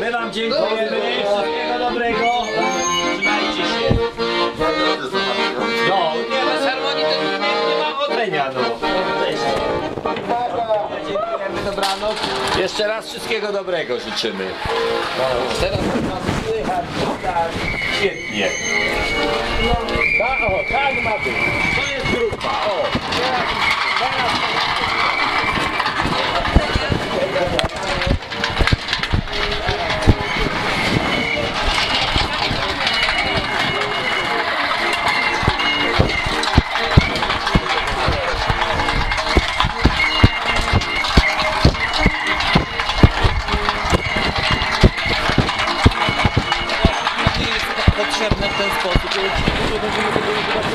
My wam dziękujemy. Wszystkiego dobrego. Trzymajcie się. No, nie ma ceremonii, to nie, ma chodzenia, no. Dziękujemy, dobranoc. Jeszcze raz wszystkiego dobrego życzymy. No, teraz nas słychać, tak, świetnie. Tak, o, tak ma być. Potrzebne w ten sposób. Jeśli będziemy tego używać,